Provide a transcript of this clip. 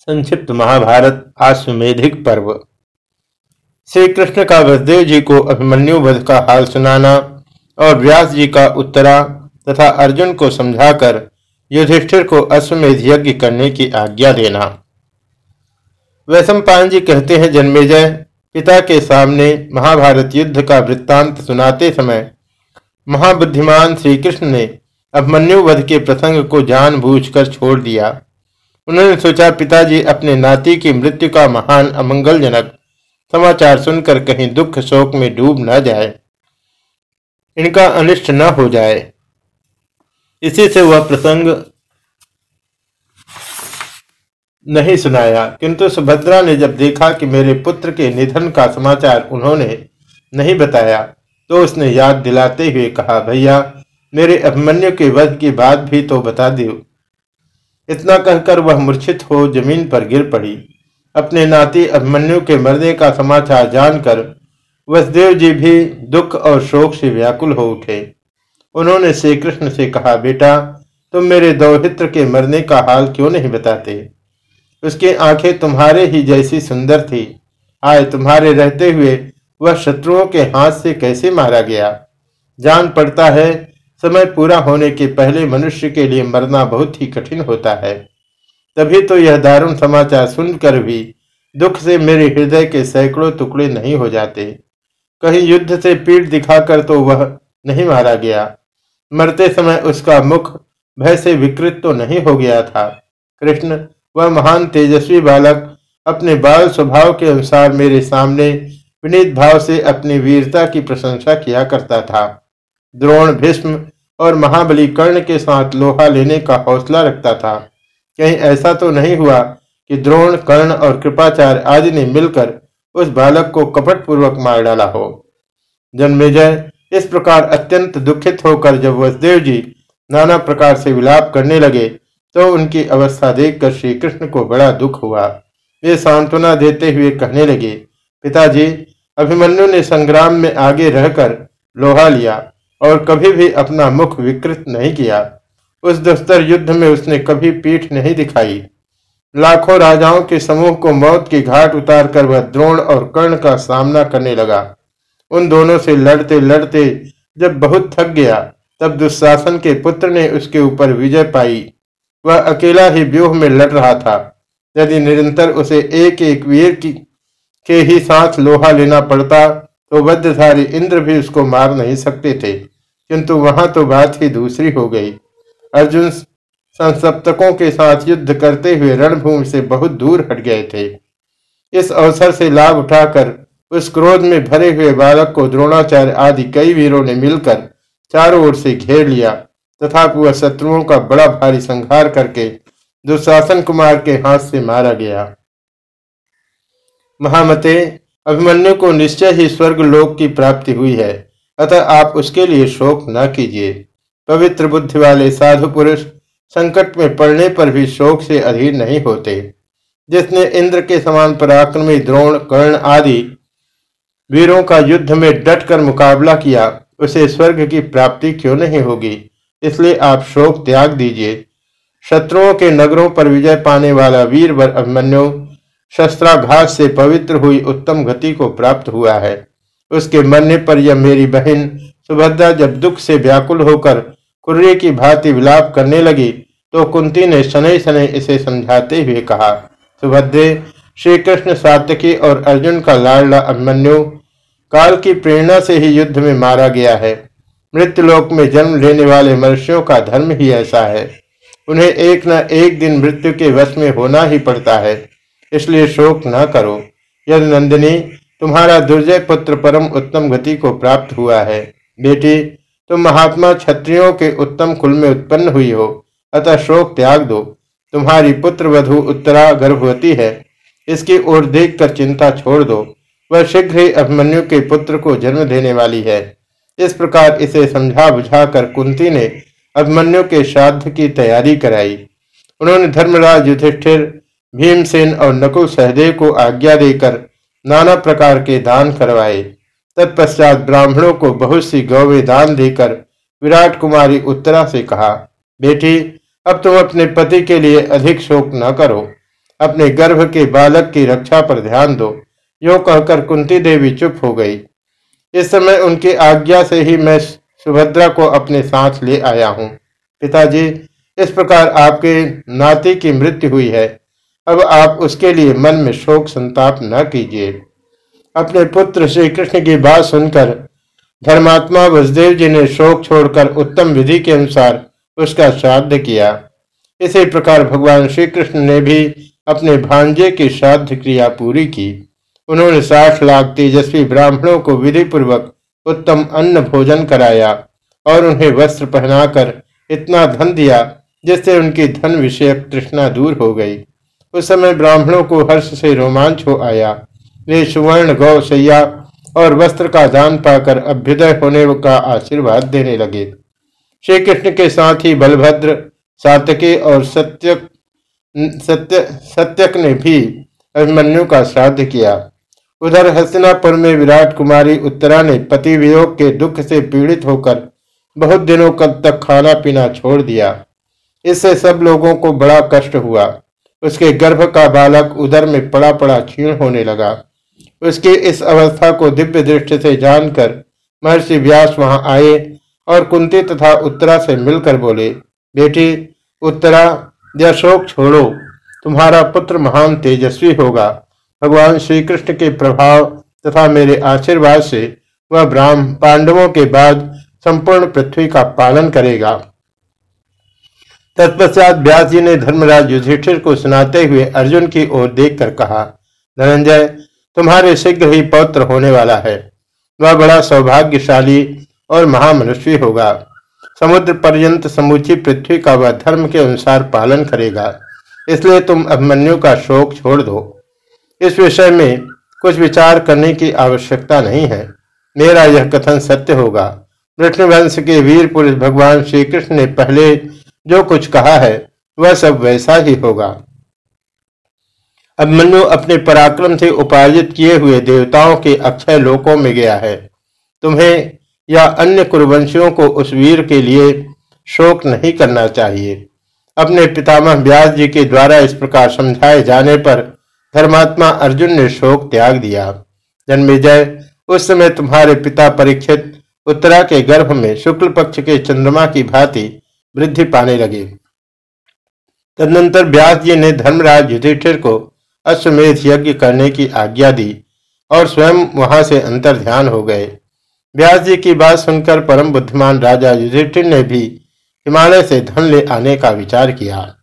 संक्षिप्त महाभारत आश्वेधिक पर्व। श्री कृष्ण का वसुदेव जी को अभिमन्यु वध का हाल सुनाना और व्यास जी का उत्तरा तथा अर्जुन को समझाकर युधिष्ठिर को अश्वमेध यज्ञ करने की आज्ञा देना। वैशंपायन जी कहते हैं, जन्मेजय, पिता के सामने महाभारत युद्ध का वृत्तांत सुनाते समय महाबुद्धिमान श्री कृष्ण ने अभिमन्यु वध के प्रसंग को जानबूझकर छोड़ दिया। उन्होंने सोचा, पिताजी अपने नाती की मृत्यु का महान अमंगलजनक समाचार सुनकर कहीं दुख शोक में डूब न जाए। इनका अनिष्ट न हो जाए। इसी से वह प्रसंग नहीं सुनाया, किंतु सुभद्रा ने जब देखा कि मेरे पुत्र के निधन का समाचार उन्होंने नहीं बताया तो उसने याद दिलाते हुए कहा, भैया, मेरे अभिमन्यु के वध की बात भी तो बता दो इतना कहकर वह मूर्छित हो ज़मीन पर गिर पड़ी। अपने नाती अभिमन्यु के मरने का समाचार जानकर वसुदेव जी भी दुख और शोक से व्याकुल हो उठे। उन्होंने श्री कृष्ण से कहा, बेटा, तुम मेरे दौहित्र के मरने का हाल क्यों नहीं बताते? उसकी आँखें तुम्हारे ही जैसी सुंदर थी। आए तुम्हारे रहते हुए वह शत्रुओं के हाथ से कैसे मारा गया? जान पड़ता है समय पूरा होने के पहले मनुष्य के लिए मरना बहुत ही कठिन होता है। तभी तो यह दारुण समाचार सुनकर भी दुख से मेरे हृदय के सैकड़ों टुकड़े नहीं हो जाते। कहीं युद्ध से पीठ दिखाकर तो वह नहीं मारा गया। मरते समय उसका मुख भय से विकृत तो नहीं हो गया था। कृष्ण, वह महान तेजस्वी बालक, अपने बाल स्वभाव के अनुसार मेरे सामने विनीत भाव से अपनी वीरता की प्रशंसा किया करता था। द्रोण भीष्म और महाबली कर्ण के साथ लोहा लेने का हौसला रखता था। कहीं ऐसा तो नहीं हुआ कि द्रोण, कर्ण और कृपाचार्य आदि ने मिलकर उस बालक को कपट पूर्वक मार डाला हो। जन्मेजय इस प्रकार अत्यंत दुखित होकर जब वसुदेव जी नाना प्रकार से विलाप करने लगे तो उनकी अवस्था देखकर श्री कृष्ण को बड़ा दुख हुआ। वे सांत्वना देते हुए कहने लगे, पिताजी, अभिमन्यु ने संग्राम में आगे रहकर लोहा लिया। और कभी भी अपना मुख विकृत नहीं किया। उस दुस्तर युद्ध में उसने कभी पीठ नहीं दिखाई। लाखों राजाओं के समूह को मौत की घाट उतार कर वह द्रोण और कर्ण का सामना करने लगा। उन दोनों से लड़ते लड़ते जब बहुत थक गया, तब दुशासन के पुत्र ने उसके ऊपर विजय पाई। वह अकेला ही व्यूह में लड़ रहा था। यदि निरंतर उसे एक एक वीर की, के ही साथ लोहा लेना पड़ता तो वज्रधारी इंद्र भी उसको मार नहीं सकते थे, किंतु वहाँ तो बात ही दूसरी हो गई। अर्जुन संसप्तकों के साथ युद्ध करते हुए रणभूमि से बहुत दूर हट गए थे। इस अवसर से लाभ उठाकर उस क्रोध में भरे हुए बालक को द्रोणाचार्य आदि कई वीरों ने मिलकर चारों ओर से घेर लिया, तथा वह शत्रुओं का बड़ा भारी संहार करके दुशासन कुमार के हाथ से मारा गया। महामते अभिमन्यु को निश्चय ही स्वर्ग लोक की प्राप्ति हुई है। अतः आप उसके लिए शोक न कीजिए। पवित्र बुद्धि वाले साधु पुरुष, संकट में पड़ने पर भी शोक से अधीर नहीं होते। जिसने इंद्र के समान पराक्रमी द्रोण, कर्ण आदि वीरों का युद्ध में डट कर मुकाबला किया, उसे स्वर्ग की प्राप्ति क्यों नहीं होगी? इसलिए आप शोक त्याग दीजिए। शत्रुओं के नगरों पर विजय पाने वाला वीर वर अभिमन्यु शस्त्राघात से पवित्र हुई उत्तम गति को प्राप्त हुआ है। उसके मरने पर यह मेरी बहन सुभद्रा जब दुख से व्याकुल होकर कुर्रे की भांति विलाप करने लगी तो कुंती ने शनै शनै इसे समझाते हुए कहा, सुभद्रे श्री कृष्ण सातकी और अर्जुन का लाडला अभिमन्यु, काल की प्रेरणा से ही युद्ध में मारा गया है। मृत्युलोक में जन्म लेने वाले मनुष्यों का धर्म ही ऐसा है। उन्हें एक न एक दिन मृत्यु के वश में होना ही पड़ता है। इसलिए शोक न करो। यदि नंदिनी, तुम्हारा दुर्जय पुत्र परम उत्तम गति को प्राप्त हुआ है। बेटी, तुम महात्मा क्षत्रियों के उत्तम कुल में उत्पन्न हुई हो। अतः शोक त्याग दो। तुम्हारी पुत्र वधु उत्तरा गर्भवती है। इसकी ओर देखकर चिंता छोड़ दो। वह शीघ्र ही अभिमन्यु के पुत्र को जन्म देने वाली है। इस प्रकार इसे समझा बुझाकर कुंती ने अभिमन्यु के श्राद्ध की तैयारी कराई। उन्होंने धर्मराज युधिष्ठिर भीमसेन और नकुल सहदेव को आज्ञा देकर नाना प्रकार के दान करवाए। तत्पश्चात ब्राह्मणों को बहुत सी गौवे दान देकर विराट कुमारी उत्तरा से कहा, बेटी, अब तुम अपने पति के लिए अधिक शोक न करो। अपने गर्भ के बालक की रक्षा पर ध्यान दो। यो कहकर कुंती देवी चुप हो गई। इस समय उनकी आज्ञा से ही मैं सुभद्रा को अपने साथ ले आया हूँ। पिताजी, इस प्रकार आपके नाती की मृत्यु हुई है। अब आप उसके लिए मन में शोक संताप न कीजिए। अपने पुत्र श्री कृष्ण की बात सुनकर धर्मात्मा वसुदेव जी ने शोक छोड़कर उत्तम विधि के अनुसार उसका श्राद्ध किया। इसी प्रकार भगवान श्री कृष्ण ने भी अपने भांजे की श्राद्ध क्रिया पूरी की। उन्होंने साठ लाख तेजस्वी ब्राह्मणों को विधि पूर्वक उत्तम अन्न भोजन कराया और उन्हें वस्त्र पहनाकर इतना धन दिया जिससे उनकी धन विषयक तृष्णा दूर हो गई। उस समय ब्राह्मणों को हर्ष से रोमांच हो आया। वे सुवर्ण गौ सैया और वस्त्र का दान पाकर अभ्युदय होने का आशीर्वाद देने लगे। श्री कृष्ण के साथ ही बलभद्र, सातके और सत्य सत्य, सत्यक ने भी अभिमन्यु का श्राद्ध किया। उधर हस्तिनापुर में विराट कुमारी उत्तरा ने पति वियोग के दुख से पीड़ित होकर बहुत दिनों तक खाना पीना छोड़ दिया। इससे सब लोगों को बड़ा कष्ट हुआ। उसके गर्भ का बालक उदर में पड़ा पड़ा क्षीण होने लगा। उसकी इस अवस्था को दिव्य दृष्टि से जानकर महर्षि व्यास वहाँ आए और कुंती तथा उत्तरा से मिलकर बोले, बेटी, उत्तरा यह शोक छोड़ो। तुम्हारा पुत्र महान तेजस्वी होगा। भगवान श्री कृष्ण के प्रभाव तथा मेरे आशीर्वाद से वह ब्राह्म पांडवों के बाद संपूर्ण पृथ्वी का पालन करेगा। तत्पश्चात व्यास जी ने धर्मराज युधिष्ठिर को सुनाते हुए अर्जुन की ओर देखकर कहा धनंजय तुम्हारे शीघ्र ही पौत्र होने वाला है। वह बड़ा सौभाग्यशाली और महामनुष्य होगा। समुद्र पर्यंत समूची पृथ्वी का वह धर्म के अनुसार पालन करेगा। इसलिए तुम अभिमन्यु का शोक छोड़ दो। इस विषय में कुछ विचार करने की आवश्यकता नहीं है। मेरा यह कथन सत्य होगा। वंश के वीर पुरुष भगवान श्री कृष्ण ने पहले जो कुछ कहा है, वह सब वैसा ही होगा। अभिमन्यु अपने पराक्रम से उपार्जित किए हुए देवताओं के अक्षय लोकों में गया है। तुम्हें या अन्य कुरुवंशियों को उस वीर के लिए शोक नहीं करना चाहिए। अपने पितामह व्यास जी के द्वारा इस प्रकार समझाए जाने पर धर्मात्मा अर्जुन ने शोक त्याग दिया। जन्मेजय, उस समय तुम्हारे पिता परीक्षित उत्तरा के गर्भ में शुक्ल पक्ष के चंद्रमा की भांति वृद्धि पाने लगे। तदनंतर व्यास जी ने धर्मराज युधिष्ठिर को अश्वमेध यज्ञ करने की आज्ञा दी और स्वयं वहाँ से अंतर ध्यान हो गए। व्यास जी की बात सुनकर परम बुद्धिमान राजा युधिष्ठिर ने भी हिमालय से धन ले आने का विचार किया।